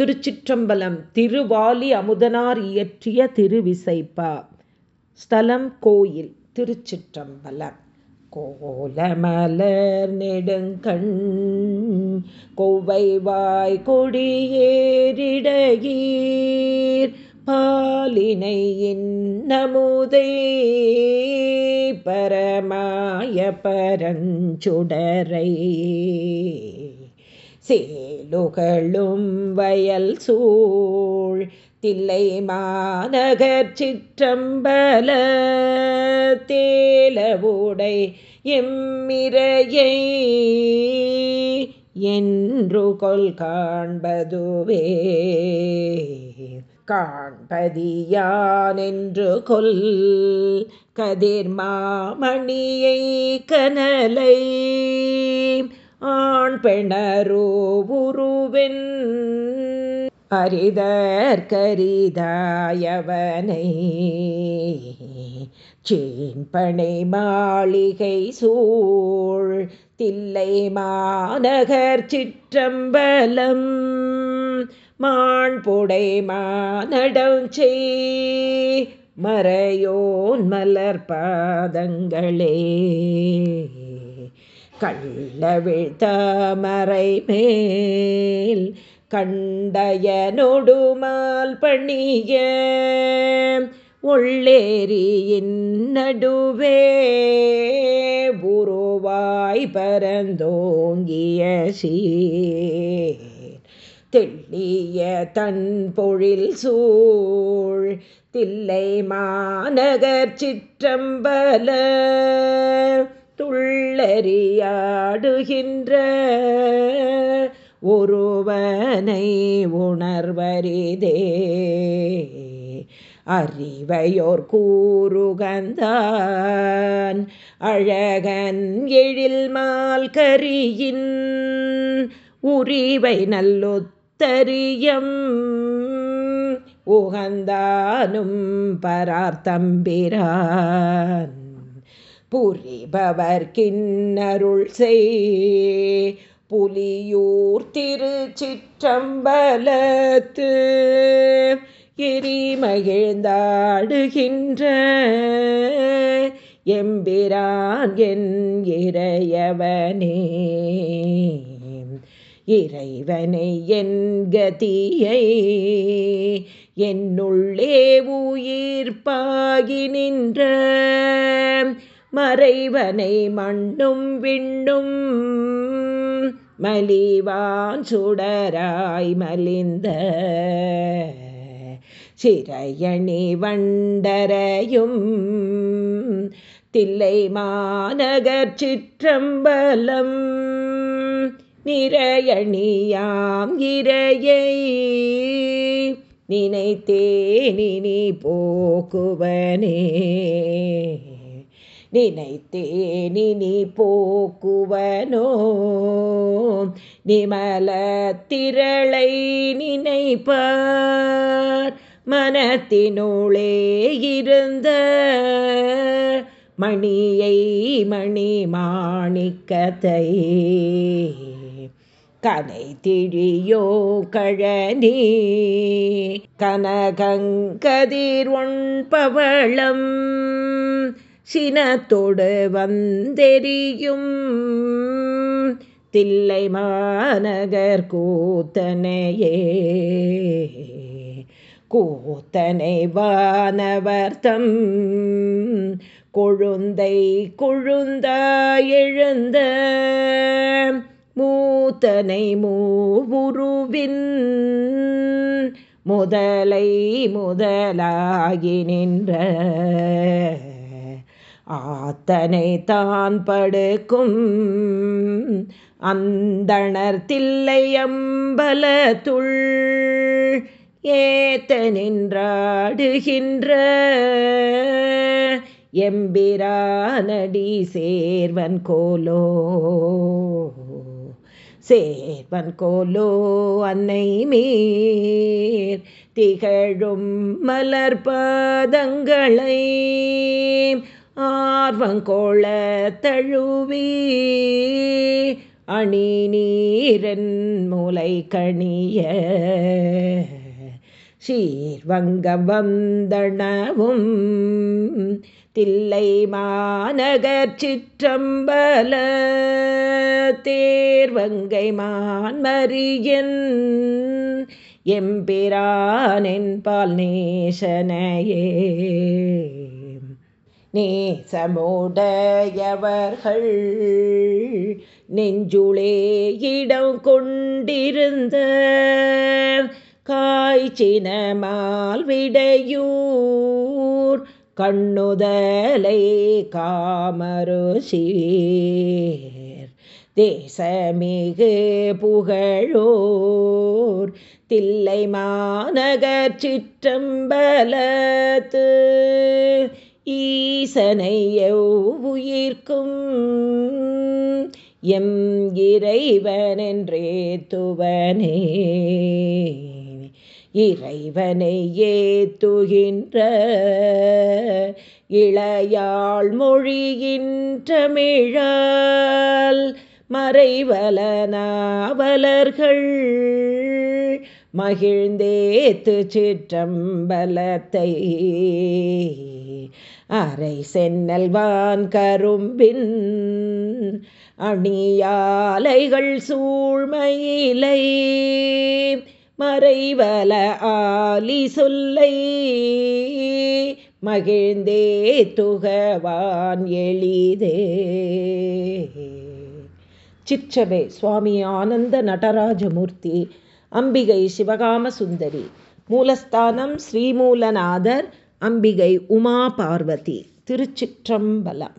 திருச்சிற்றம்பலம் திருவாலி அமுதனார் இயற்றிய திருவிசைப்பா. ஸ்தலம் கோயில் திருச்சிற்றம்பலம். கோலமலர் நெடுங்கண் கொவ்வைவாய் கொடியேறிடகீர் பாலினை இன்னமுதை பரமாய பரஞ்சுடரை சேலுகளும் வயல் சூழ் தில்லை மாநகர் சிற்றம்பல தேலவுடை எம்மிரையை என்று கொல் காண்பதுவே. காண்பதியான் என்று கொல் கதிர் மாமணியை கனலை ஆண் பெணரோ உருவென் அரிதற்கரிதாயவனை சீன்பனை மாளிகை சூழ் தில்லை மாநகர் சிற்றம்பலம் மாண்புடை மானடம் செய் மறையோன் மலர் பாதங்களே. கள்ளவிழ் தாமரை மேல் கண்டயனொடுமால் பணிய உள்ளேரியின் நடுவே உருவாய் பரந்தோங்கிய சீர். தெள்ளிய தன் பொழில் சூழ் தில்லை மாநகர் சிற்றம்பல துள்ளறியாடுகின்ற ஒருவனை உணர்வரிதே அறிவையோர் கூறுகந்தான் அழகன் எழில் மால் கரியின் உரிவை நல்லொத்தரியம் உகந்தானும் பரார்த்தம்பிரான் புரிபவர் கிண்ணருள் செய். புலியூர் திருச்சிற்றம்பலத்து எரிமகிழ்ந்தாடுகின்ற எம்பிரான் என் இறையவனே. இறைவனை என் கதியை என்னுள்ளே உயிர்ப்பாகி நின்ற மறைவனை மண்ணும் விண்ணும் மலிவான் சுடராய் மலிந்த சிறையணி வண்டரையும் தில்லை மாநகர் சிற்றம்பலம் நிறையணியாம் இறையை நினைத்தேனினி போக்குவனே. நினைத்தேனி போக்குவனோ? நிமல திரளை நினைப்பார். மனத்தினுளே இருந்த மணியை மணி மாணிக்கத்தை கனை திழியோ கழனி. கனகங்கதிர் ஒன்பவளம் சினத்தோடு வந்தெறியும் தில்லை மாநகர் கூத்தனையே கூத்தனை வானவர்த்தம் கொழுந்தை கொழுந்தாயெழுந்த மூத்தனை மூவுருவின். முதலை முதலாகி நின்ற ஆத்தனை தான் படுக்கும் அந்தணர் தில்லை அம்பலத்துள் ஏத்த நின்றாடுகின்ற எம்பிரானடி சேர்வன் கோலோ. சேர்வன் கோலோ அன்னை மீர் திகழும் மலர் பாதங்களை ஆர்வங்கோள தழுவி அணி நீரன் மூலை கணிய. சீர்வங்க வந்தனவும் தில்லை மாநகர் சிற்றம்பல தேர்வங்கை மான்மரியன் எம்பிரானின் பால் நேசனையே. நேசமுடையவர்கள் நெஞ்சுளே இடம் கொண்டிருந்த காய்ச்சினமால் விடையூர். கண்ணுதலை காமருசீர் தேசமிகு புகழோர். தில்லை மாநகர் சிற்றம்பலத்து ஈசனை உயிர்க்கும் எம் இறைவனென்றே துவனே. இறைவனை ஏத்துகின்ற இளையாள் மொழியின் தமிழால் மறைவலனாவலர்கள் மகிழ்ந்தேத்து சிற்றம்பலத்தை அரை சென்னல்வான் கரும்பின் அணியாலைகள் சூழ்மையிலை மறைவல ஆலி சொல்லை. மகிழ்ந்தே துகவான் எளிதே. சிற்றபை சுவாமி ஆனந்த நடராஜமூர்த்தி அம்பிகை சிவகாம சுந்தரி. மூலஸ்தானம் ஸ்ரீமூலநாதர் அம்பிகை உமா பார்வதி. திருச்சிற்றம்பலம்.